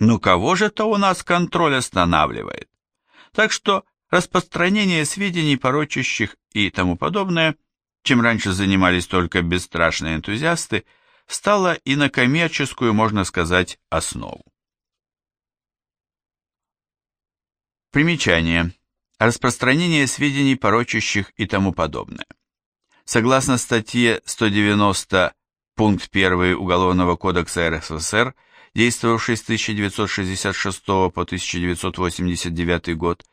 Ну кого же это у нас контроль останавливает? Так что распространение сведений, порочащих и тому подобное, чем раньше занимались только бесстрашные энтузиасты, стало и на коммерческую, можно сказать, основу. Примечание. Распространение сведений, порочащих и тому подобное. Согласно статье 190 пункт 1 Уголовного кодекса РСФСР, действовавший с 1966 по 1989 год,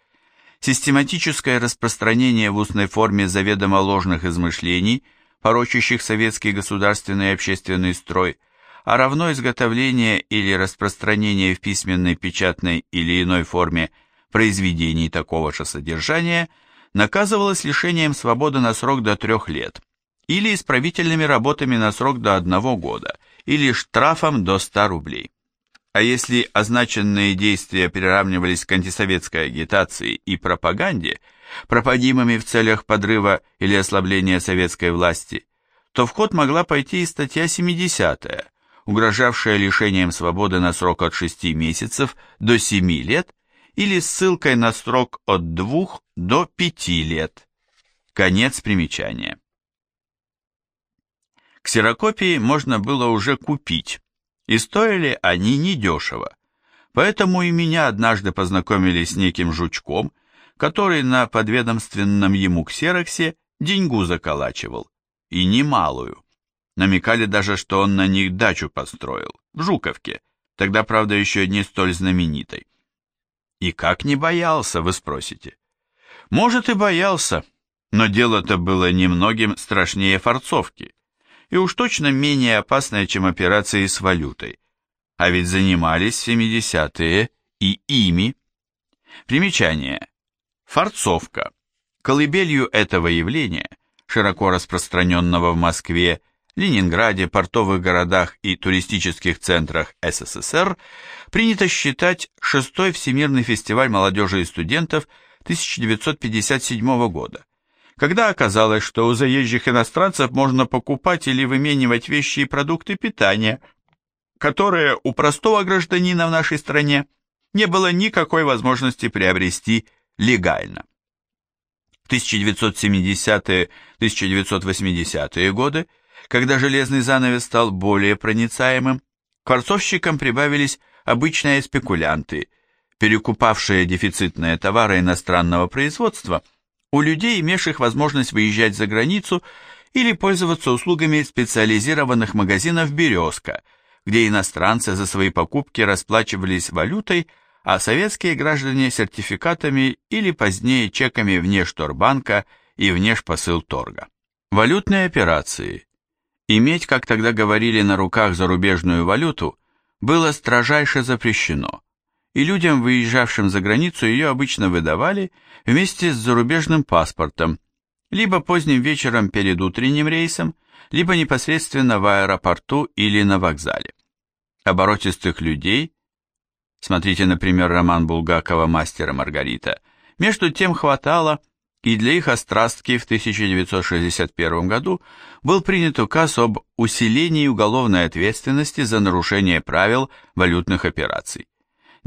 систематическое распространение в устной форме заведомо ложных измышлений, порочащих советский государственный и общественный строй, а равно изготовление или распространение в письменной, печатной или иной форме произведений такого же содержания наказывалось лишением свободы на срок до трех лет или исправительными работами на срок до одного года или штрафом до 100 рублей. А если означенные действия приравнивались к антисоветской агитации и пропаганде, пропадимыми в целях подрыва или ослабления советской власти, то в ход могла пойти и статья 70 угрожавшая лишением свободы на срок от 6 месяцев до 7 лет или ссылкой на срок от 2 до 5 лет. Конец примечания. Ксерокопии можно было уже купить, и стоили они недешево. Поэтому и меня однажды познакомили с неким жучком, который на подведомственном ему ксероксе деньгу заколачивал, и немалую. Намекали даже, что он на них дачу построил, в Жуковке, тогда, правда, еще не столь знаменитой. И как не боялся, вы спросите? Может и боялся, но дело-то было немногим страшнее форцовки и уж точно менее опасная, чем операции с валютой. А ведь занимались 70-е и ими. Примечание. Форцовка. Колыбелью этого явления, широко распространенного в Москве, Ленинграде, портовых городах и туристических центрах СССР, принято считать шестой Всемирный фестиваль молодежи и студентов 1957 года, когда оказалось, что у заезжих иностранцев можно покупать или выменивать вещи и продукты питания, которые у простого гражданина в нашей стране не было никакой возможности приобрести легально. В 1970-1980-е годы, когда железный занавес стал более проницаемым, к форцовщикам прибавились обычные спекулянты, перекупавшие дефицитные товары иностранного производства – у людей, имевших возможность выезжать за границу или пользоваться услугами специализированных магазинов «Березка», где иностранцы за свои покупки расплачивались валютой, а советские граждане сертификатами или позднее чеками внешторбанка и внешпосылторга. Валютные операции. Иметь, как тогда говорили, на руках зарубежную валюту было строжайше запрещено, и людям, выезжавшим за границу, ее обычно выдавали вместе с зарубежным паспортом, либо поздним вечером перед утренним рейсом, либо непосредственно в аэропорту или на вокзале. Оборотистых людей, смотрите, например, роман Булгакова «Мастера Маргарита», между тем хватало, и для их острастки в 1961 году был принят указ об усилении уголовной ответственности за нарушение правил валютных операций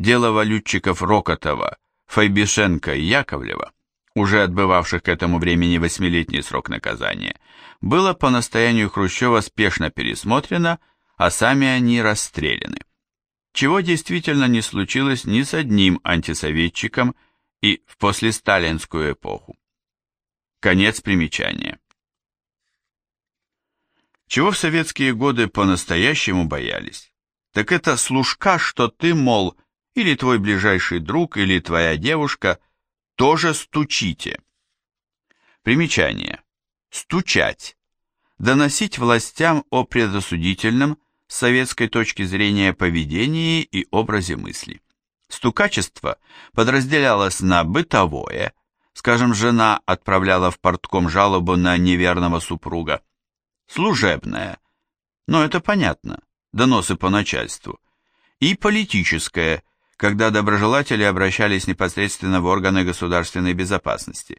дело валютчиков Рокотова, Файбишенко и Яковлева, уже отбывавших к этому времени восьмилетний срок наказания, было по настоянию Хрущева спешно пересмотрено, а сами они расстреляны. Чего действительно не случилось ни с одним антисоветчиком и в послесталинскую эпоху. Конец примечания. Чего в советские годы по-настоящему боялись? Так это служка, что ты, мол, или твой ближайший друг, или твоя девушка, тоже стучите. Примечание. Стучать. Доносить властям о предосудительном, с советской точки зрения, поведении и образе мысли. Стукачество подразделялось на бытовое, скажем, жена отправляла в портком жалобу на неверного супруга, служебное, но это понятно, доносы по начальству, и политическое, когда доброжелатели обращались непосредственно в органы государственной безопасности.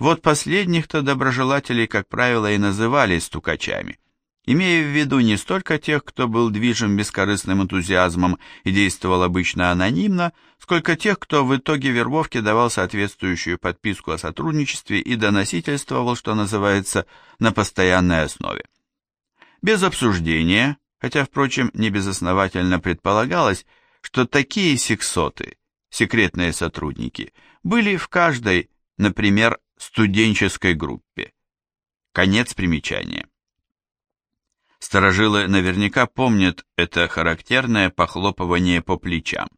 Вот последних-то доброжелателей, как правило, и называли стукачами, имея в виду не столько тех, кто был движим бескорыстным энтузиазмом и действовал обычно анонимно, сколько тех, кто в итоге вербовки давал соответствующую подписку о сотрудничестве и доносительствовал, что называется, на постоянной основе. Без обсуждения, хотя, впрочем, небезосновательно предполагалось, что такие сексоты, секретные сотрудники, были в каждой, например, студенческой группе. Конец примечания. Старожилы наверняка помнят это характерное похлопывание по плечам.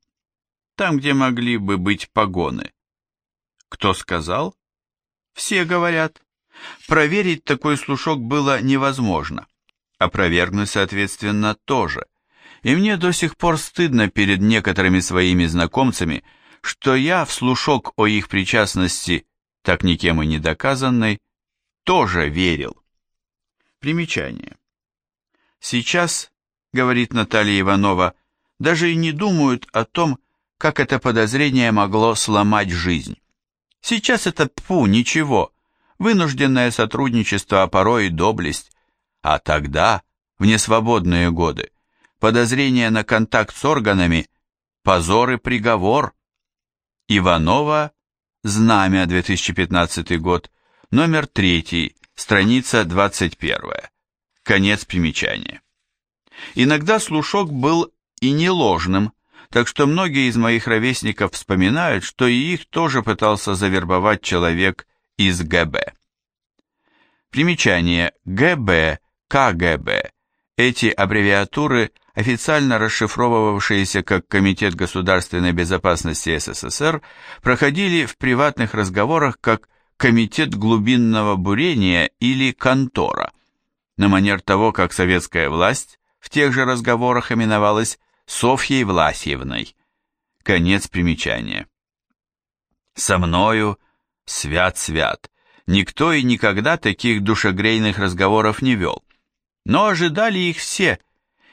Там, где могли бы быть погоны. Кто сказал? Все говорят. Проверить такой слушок было невозможно. Опровергнуть, соответственно, тоже. И мне до сих пор стыдно перед некоторыми своими знакомцами, что я в слушок о их причастности, так никем и не доказанной, тоже верил. Примечание. Сейчас, говорит Наталья Иванова, даже и не думают о том, как это подозрение могло сломать жизнь. Сейчас это пфу, ничего, вынужденное сотрудничество, а порой и доблесть. А тогда, в несвободные годы, подозрение на контакт с органами, позор и приговор. Иванова, Знамя, 2015 год, номер 3, страница 21. Конец примечания. Иногда слушок был и не ложным, так что многие из моих ровесников вспоминают, что и их тоже пытался завербовать человек из ГБ. Примечание ГБ, КГБ. Эти аббревиатуры, официально расшифровывавшиеся как Комитет государственной безопасности СССР, проходили в приватных разговорах как Комитет глубинного бурения или контора – на манер того, как советская власть в тех же разговорах именовалась Софьей Власьевной. Конец примечания. Со мною свят-свят. Никто и никогда таких душегрейных разговоров не вел. Но ожидали их все,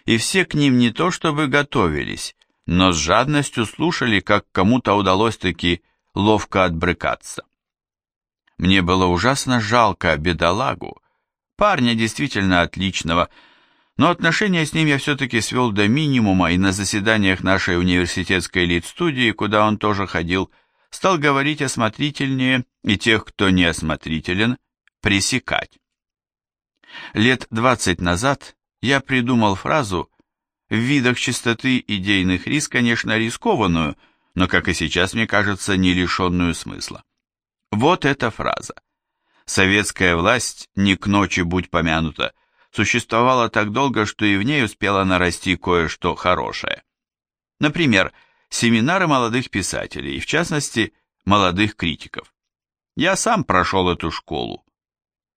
и все к ним не то чтобы готовились, но с жадностью слушали, как кому-то удалось таки ловко отбрыкаться. Мне было ужасно жалко бедолагу, Парня действительно отличного, но отношения с ним я все-таки свел до минимума и на заседаниях нашей университетской лид-студии, куда он тоже ходил, стал говорить осмотрительнее и тех, кто не осмотрителен, пресекать. Лет двадцать назад я придумал фразу, в видах чистоты идейных рис, конечно, рискованную, но, как и сейчас, мне кажется, не лишенную смысла. Вот эта фраза. Советская власть, не к ночи будь помянута, существовала так долго, что и в ней успела нарасти кое-что хорошее. Например, семинары молодых писателей, в частности, молодых критиков. Я сам прошел эту школу.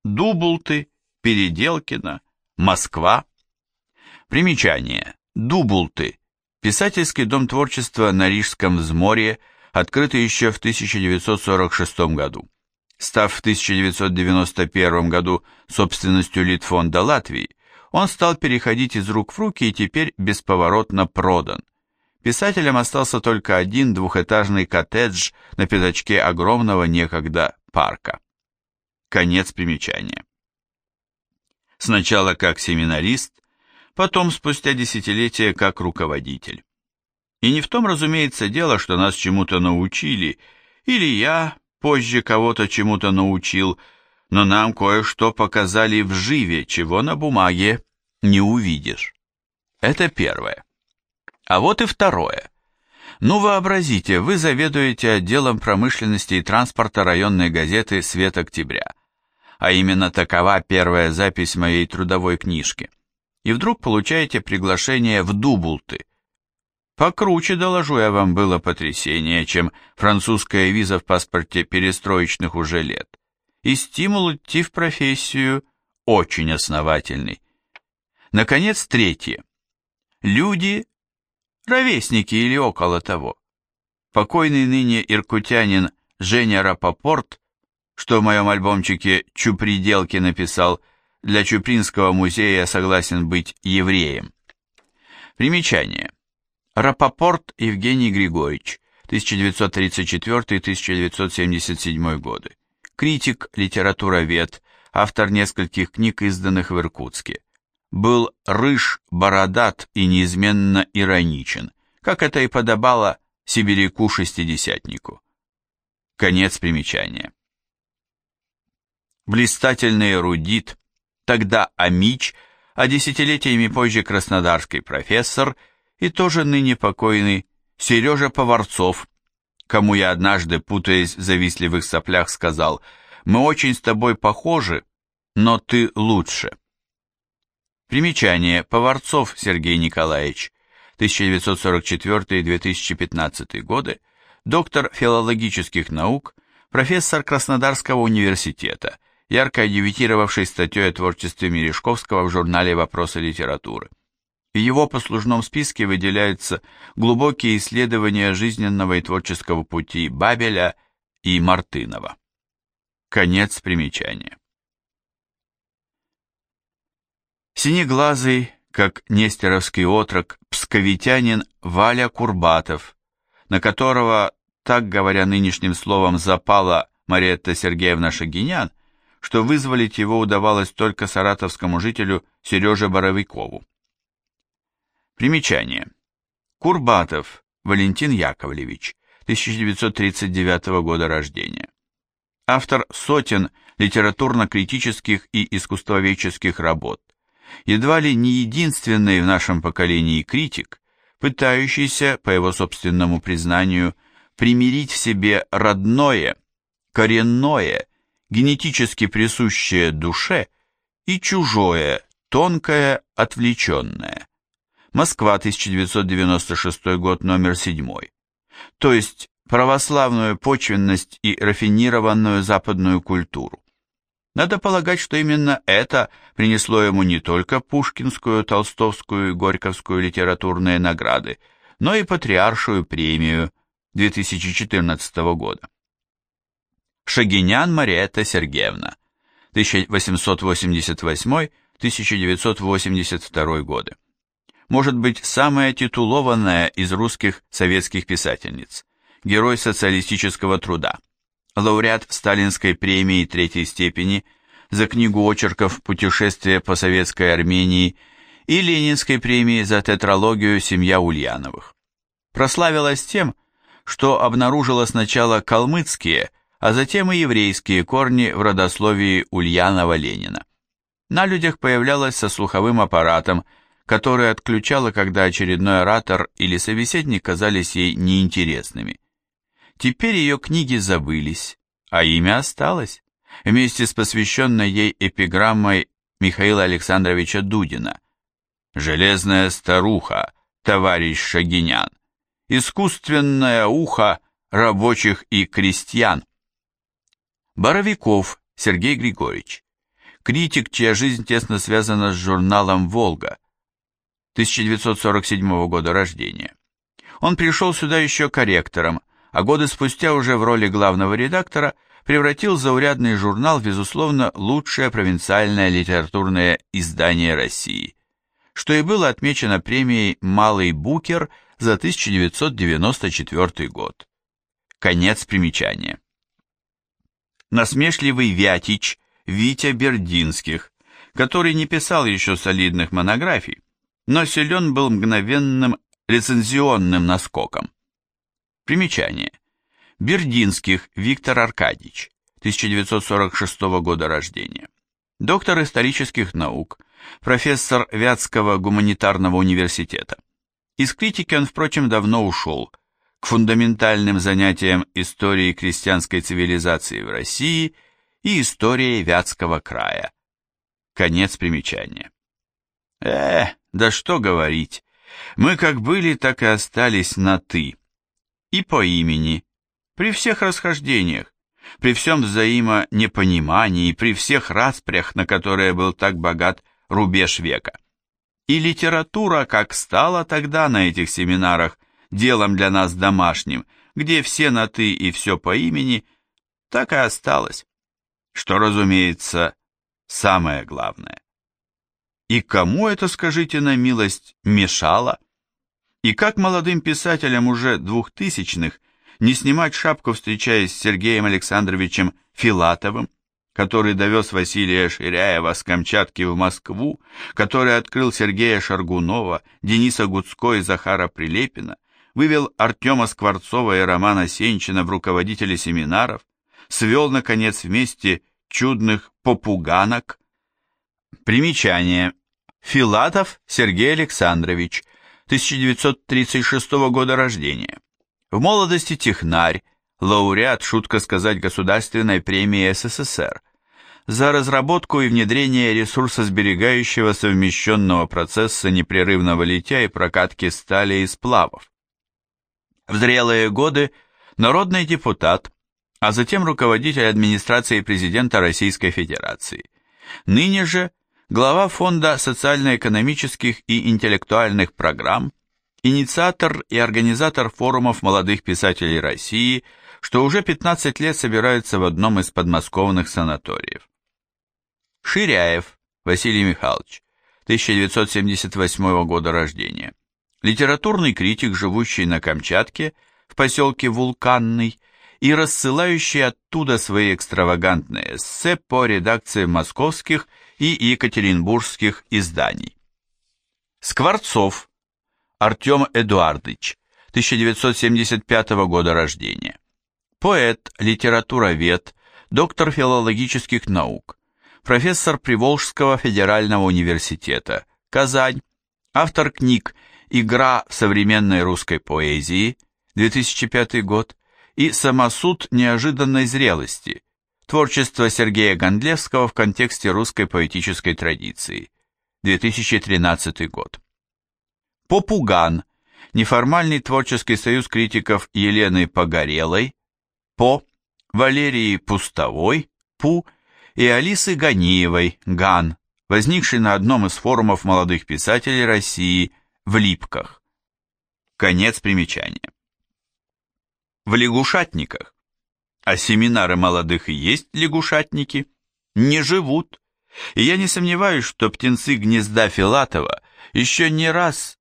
Дублты, Переделкино, Москва. Примечание. Дублты. Писательский дом творчества на Рижском взморье, открытый еще в 1946 году став в 1991 году собственностью Литфонда Латвии, он стал переходить из рук в руки и теперь бесповоротно продан. Писателям остался только один двухэтажный коттедж на пятачке огромного некогда парка. Конец примечания. Сначала как семинарист, потом спустя десятилетия как руководитель. И не в том, разумеется, дело, что нас чему-то научили, или я, позже кого-то чему-то научил, но нам кое-что показали в живе, чего на бумаге не увидишь. Это первое. А вот и второе. Ну вообразите, вы заведуете отделом промышленности и транспорта районной газеты «Свет октября», а именно такова первая запись моей трудовой книжки. И вдруг получаете приглашение в Дублты, Покруче, доложу я вам, было потрясение, чем французская виза в паспорте перестроечных уже лет. И стимул идти в профессию очень основательный. Наконец, третье. Люди, ровесники или около того. Покойный ныне иркутянин Женя Рапопорт, что в моем альбомчике «Чуприделки» написал, для Чупринского музея согласен быть евреем. Примечание. Рапопорт Евгений Григорьевич, 1934-1977 годы. Критик, литературовед, автор нескольких книг, изданных в Иркутске. был рыж, бородат и неизменно ироничен, как это и подобало сибиряку-шестидесятнику. Конец примечания. Блистательный эрудит, тогда Амич, а десятилетиями позже краснодарский профессор и тоже ныне покойный Сережа Поварцов, кому я однажды, путаясь в завистливых соплях, сказал, «Мы очень с тобой похожи, но ты лучше». Примечание. Поварцов Сергей Николаевич, 1944-2015 годы, доктор филологических наук, профессор Краснодарского университета, ярко дебютировавший статьей о творчестве Мережковского в журнале «Вопросы литературы». В его послужном списке выделяются глубокие исследования жизненного и творческого пути Бабеля и Мартынова. Конец примечания. Синеглазый, как нестеровский отрок, псковитянин Валя Курбатов, на которого, так говоря нынешним словом, запала Мариетта Сергеевна Шагинян, что вызволить его удавалось только саратовскому жителю Сереже Боровикову. Примечание. Курбатов Валентин Яковлевич, 1939 года рождения. Автор сотен литературно-критических и искусствоведческих работ. Едва ли не единственный в нашем поколении критик, пытающийся, по его собственному признанию, примирить в себе родное, коренное, генетически присущее душе и чужое, тонкое, отвлеченное. Москва, 1996 год, номер 7. То есть православную почвенность и рафинированную западную культуру. Надо полагать, что именно это принесло ему не только Пушкинскую, Толстовскую и Горьковскую литературные награды, но и Патриаршую премию 2014 года. Шагинян Мариетта Сергеевна, 1888-1982 годы. Может быть, самая титулованная из русских советских писательниц, герой социалистического труда лауреат Сталинской премии третьей степени за книгу очерков «Путешествие по советской Армении» и Ленинской премии за тетралогию «Семья Ульяновых». Прославилась тем, что обнаружила сначала калмыцкие, а затем и еврейские корни в родословии Ульянова-Ленина. На людях появлялась со слуховым аппаратом, который отключала, когда очередной оратор или собеседник казались ей неинтересными. Теперь ее книги забылись, а имя осталось, вместе с посвященной ей эпиграммой Михаила Александровича Дудина. «Железная старуха, товарищ Шагинян, искусственное ухо рабочих и крестьян». Боровиков Сергей Григорьевич, критик, чья жизнь тесно связана с журналом «Волга», 1947 года рождения. Он пришел сюда еще корректором, а годы спустя уже в роли главного редактора превратил заурядный журнал в, безусловно, лучшее провинциальное литературное издание России, что и было отмечено премией «Малый Букер» за 1994 год. Конец примечания. Насмешливый Вятич Витя Бердинских, который не писал еще солидных монографий, но силен был мгновенным рецензионным наскоком. Примечание. Бердинских Виктор Аркадьевич, 1946 года рождения. Доктор исторических наук, профессор Вятского гуманитарного университета. Из критики он, впрочем, давно ушел к фундаментальным занятиям истории крестьянской цивилизации в России и истории Вятского края. Конец примечания. Э, да что говорить, мы как были, так и остались на «ты» и по имени, при всех расхождениях, при всем взаимонепонимании, при всех распрях, на которые был так богат рубеж века. И литература, как стала тогда на этих семинарах, делом для нас домашним, где все на «ты» и все по имени, так и осталась, что, разумеется, самое главное. И кому это, скажите на милость, мешало? И как молодым писателям уже двухтысячных не снимать шапку, встречаясь с Сергеем Александровичем Филатовым, который довез Василия Ширяева с Камчатки в Москву, который открыл Сергея Шаргунова, Дениса Гудской и Захара Прилепина, вывел Артема Скворцова и Романа Сенчина в руководители семинаров, свел, наконец, вместе чудных попуганок. Примечание. Филатов Сергей Александрович, 1936 года рождения. В молодости технарь, лауреат, шутка сказать, Государственной премии СССР за разработку и внедрение ресурсосберегающего совмещенного процесса непрерывного литья и прокатки стали и сплавов. В зрелые годы народный депутат, а затем руководитель администрации президента Российской Федерации. Ныне же глава Фонда социально-экономических и интеллектуальных программ, инициатор и организатор форумов молодых писателей России – что уже 15 лет собираются в одном из подмосковных санаториев. Ширяев Василий Михайлович, 1978 года рождения. Литературный критик, живущий на Камчатке, в поселке Вулканный, и рассылающий оттуда свои экстравагантные эссе по редакции московских и екатеринбургских изданий. Скворцов Артем Эдуардович, 1975 года рождения поэт, литературовед, доктор филологических наук, профессор Приволжского федерального университета, Казань, автор книг «Игра современной русской поэзии», 2005 год, и «Самосуд неожиданной зрелости», творчество Сергея Гондлевского в контексте русской поэтической традиции, 2013 год. Попуган, неформальный творческий союз критиков Елены Погорелой, по Валерии Пустовой, Пу, и Алисы Ганиевой, Ган, возникшей на одном из форумов молодых писателей России в Липках. Конец примечания. В лягушатниках, а семинары молодых и есть лягушатники, не живут, и я не сомневаюсь, что птенцы гнезда Филатова еще не раз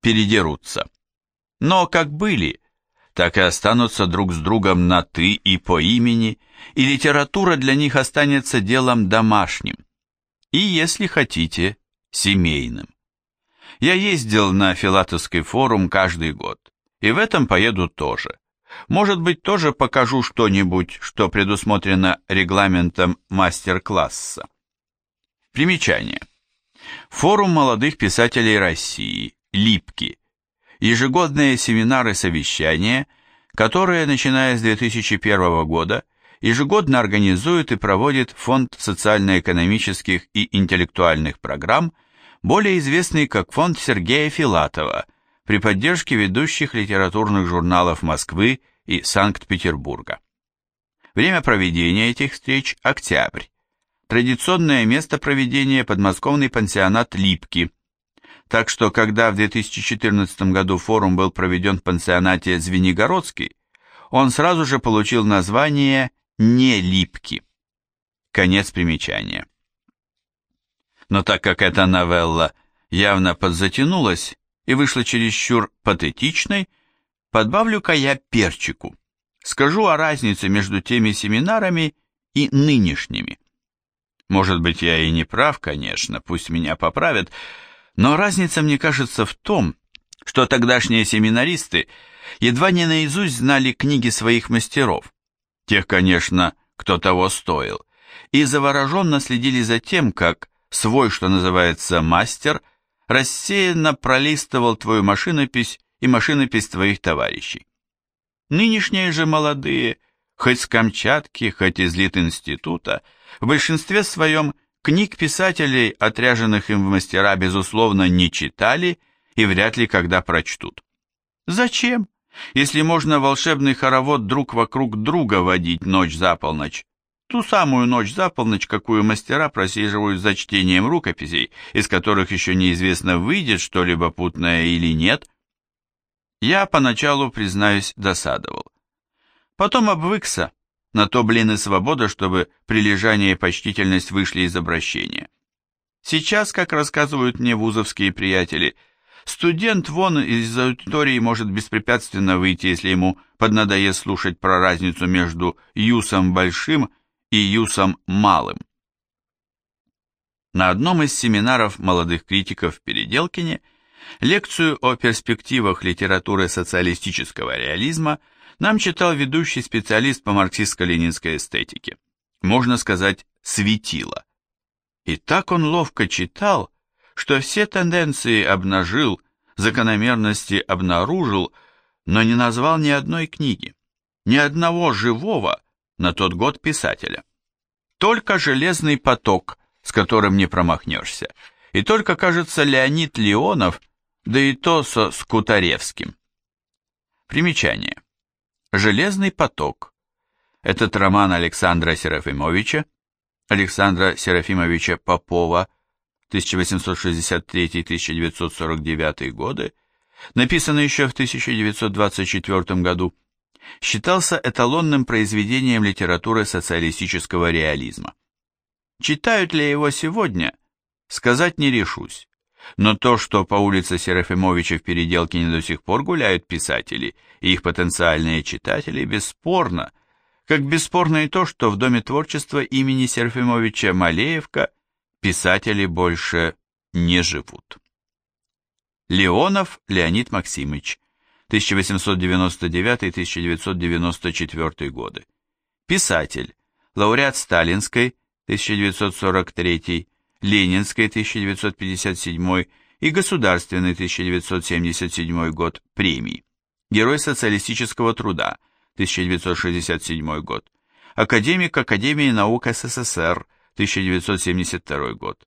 передерутся. Но как были, так и останутся друг с другом на «ты» и по имени, и литература для них останется делом домашним. И, если хотите, семейным. Я ездил на Филатовский форум каждый год, и в этом поеду тоже. Может быть, тоже покажу что-нибудь, что предусмотрено регламентом мастер-класса. Примечание. Форум молодых писателей России, Липки – ежегодные семинары-совещания, которые, начиная с 2001 года, ежегодно организует и проводит Фонд социально-экономических и интеллектуальных программ, более известный как Фонд Сергея Филатова, при поддержке ведущих литературных журналов Москвы и Санкт-Петербурга. Время проведения этих встреч – октябрь. Традиционное место проведения – подмосковный пансионат «Липки», так что, когда в 2014 году форум был проведен в пансионате Звенигородский, он сразу же получил название «Не липки». Конец примечания. Но так как эта новелла явно подзатянулась и вышла чересчур патетичной, подбавлю-ка я перчику. Скажу о разнице между теми семинарами и нынешними. Может быть, я и не прав, конечно, пусть меня поправят, но разница, мне кажется, в том, что тогдашние семинаристы едва не наизусть знали книги своих мастеров, тех, конечно, кто того стоил, и завороженно следили за тем, как свой, что называется, мастер, рассеянно пролистывал твою машинопись и машинопись твоих товарищей. Нынешние же молодые, хоть с Камчатки, хоть из Литинститута, в большинстве своем – Книг писателей, отряженных им в мастера, безусловно, не читали и вряд ли когда прочтут. Зачем, если можно волшебный хоровод друг вокруг друга водить ночь за полночь? Ту самую ночь за полночь, какую мастера просиживают за чтением рукописей, из которых еще неизвестно, выйдет что-либо путное или нет. Я поначалу, признаюсь, досадовал. Потом обвыкся на то, блин, и свобода, чтобы прилежание и почтительность вышли из обращения. Сейчас, как рассказывают мне вузовские приятели, студент вон из аудитории может беспрепятственно выйти, если ему поднадоест слушать про разницу между юсом большим и Юсом Малым. На одном из семинаров молодых критиков в Переделкине лекцию о перспективах литературы социалистического реализма нам читал ведущий специалист по марксистско-ленинской эстетике, можно сказать, светило. И так он ловко читал, что все тенденции обнажил, закономерности обнаружил, но не назвал ни одной книги, ни одного живого на тот год писателя. Только «Железный поток», с которым не промахнешься, и только, кажется, Леонид Леонов, да и то со Скутаревским. Примечание. «Железный поток» – этот роман Александра Серафимовича, Александра Серафимовича Попова, 1863-1949 годы, написанный еще в 1924 году, считался эталонным произведением литературы социалистического реализма. Читают ли его сегодня, сказать не решусь. Но то, что по улице Серафимовича в Переделкине до сих пор гуляют писатели и их потенциальные читатели, бесспорно, как бесспорно и то, что в Доме творчества имени Серафимовича Малеевка писатели больше не живут. Леонов Леонид Максимович, 1899-1994 годы. Писатель, лауреат Сталинской, 1943, Ленинской, 1957 и Государственный, 1977 год, премии. Герой социалистического труда, 1967 год. Академик Академии наук СССР, 1972 год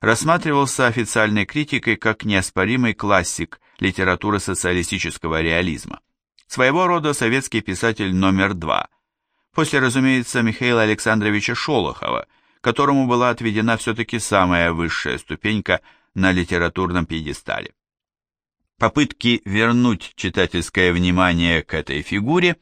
рассматривался официальной критикой как неоспоримый классик литературы социалистического реализма. Своего рода советский писатель номер два. После, разумеется, Михаила Александровича Шолохова, которому была отведена все-таки самая высшая ступенька на литературном пьедестале. Попытки вернуть читательское внимание к этой фигуре,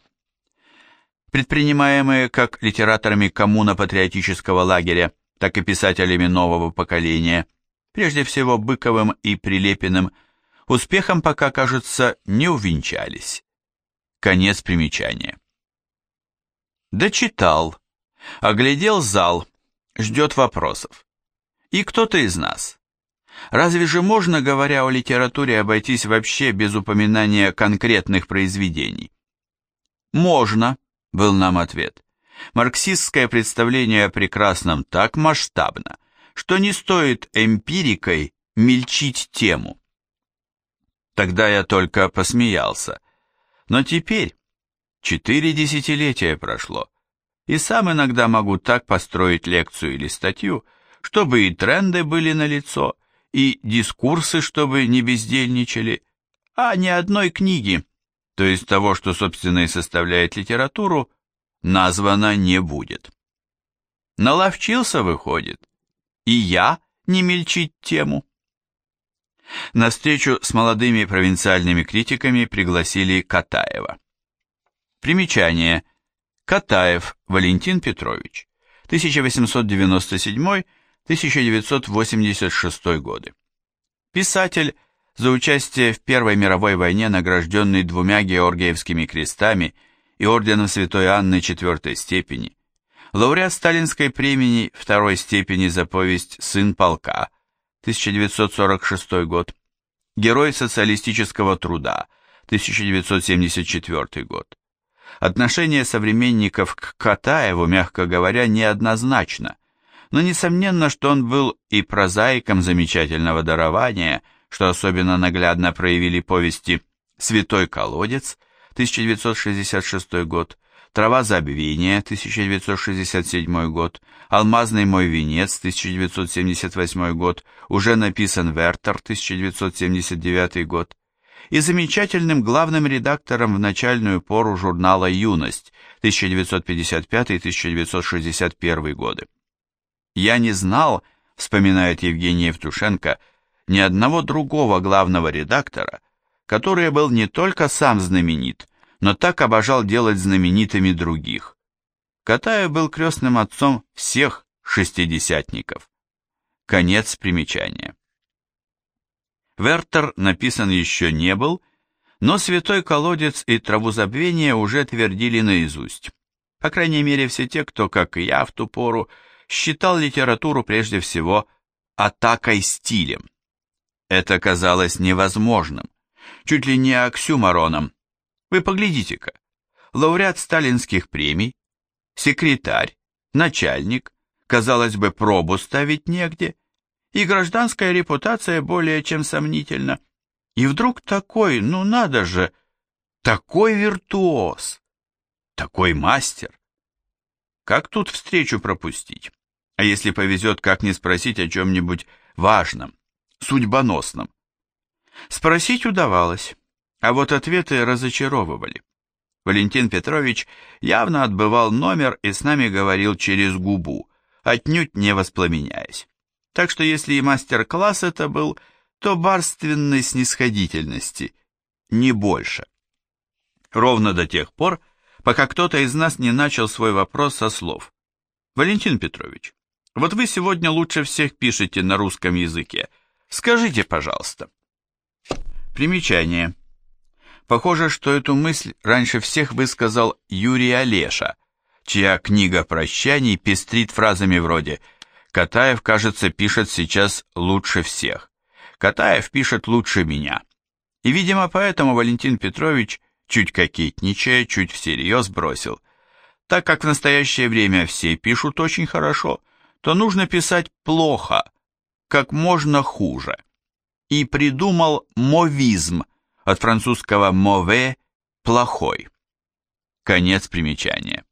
предпринимаемые как литераторами коммуно-патриотического лагеря, так и писателями нового поколения, прежде всего Быковым и Прилепиным, успехом пока, кажется, не увенчались. Конец примечания. Дочитал, оглядел зал, ждет вопросов. И кто-то из нас. Разве же можно, говоря о литературе, обойтись вообще без упоминания конкретных произведений? Можно, был нам ответ. Марксистское представление о прекрасном так масштабно, что не стоит эмпирикой мельчить тему. Тогда я только посмеялся. Но теперь, четыре десятилетия прошло, и сам иногда могу так построить лекцию или статью, чтобы и тренды были налицо, и дискурсы, чтобы не бездельничали, а ни одной книги, то есть того, что, собственно, и составляет литературу, названа не будет. Наловчился, выходит, и я не мельчить тему. На встречу с молодыми провинциальными критиками пригласили Катаева. Примечание. Катаев Валентин Петрович, 1897-1986 годы. Писатель, за участие в Первой мировой войне награжденный двумя Георгиевскими крестами – и орденом Святой Анны четвертой степени, лауреат Сталинской премии второй степени за повесть «Сын полка», 1946 год, Герой социалистического труда, 1974 год. Отношение современников к Катаеву, мягко говоря, неоднозначно, но несомненно, что он был и прозаиком замечательного дарования, что особенно наглядно проявили повести «Святой колодец» 1966 год, «Трава забвения», 1967 год, «Алмазный мой венец», 1978 год, уже написан Вертер, 1979 год, и замечательным главным редактором в начальную пору журнала «Юность» 1955-1961 годы. «Я не знал», вспоминает Евгений Евтушенко, ни одного другого главного редактора, который был не только сам знаменит, но так обожал делать знаменитыми других. Катаев был крестным отцом всех шестидесятников. Конец примечания. Вертер написан еще не был, но святой колодец и траву забвения уже твердили наизусть. по крайней мере все те, кто, как и я в ту пору, считал литературу прежде всего атакой стилем. Это казалось невозможным, чуть ли не оксюмароном. Вы поглядите-ка, лауреат сталинских премий, секретарь, начальник, казалось бы, пробу ставить негде, и гражданская репутация более чем сомнительна. И вдруг такой, ну надо же, такой виртуоз, такой мастер. Как тут встречу пропустить? А если повезет, как не спросить о чем-нибудь важном, судьбоносном? Спросить удавалось, а вот ответы разочаровывали. Валентин Петрович явно отбывал номер и с нами говорил через губу, отнюдь не воспламеняясь. Так что если и мастер-класс это был, то барственной снисходительности, не больше. Ровно до тех пор, пока кто-то из нас не начал свой вопрос со слов. «Валентин Петрович, вот вы сегодня лучше всех пишете на русском языке. Скажите, пожалуйста». Примечание. Похоже, что эту мысль раньше всех высказал Юрий Олеша, чья книга прощаний пестрит фразами вроде «Катаев, кажется, пишет сейчас лучше всех», «Катаев пишет лучше меня». И, видимо, поэтому Валентин Петрович, чуть кокетничая, чуть всерьез бросил. Так как в настоящее время все пишут очень хорошо, то нужно писать плохо, как можно хуже и придумал мовизм от французского «мове» – «плохой». Конец примечания.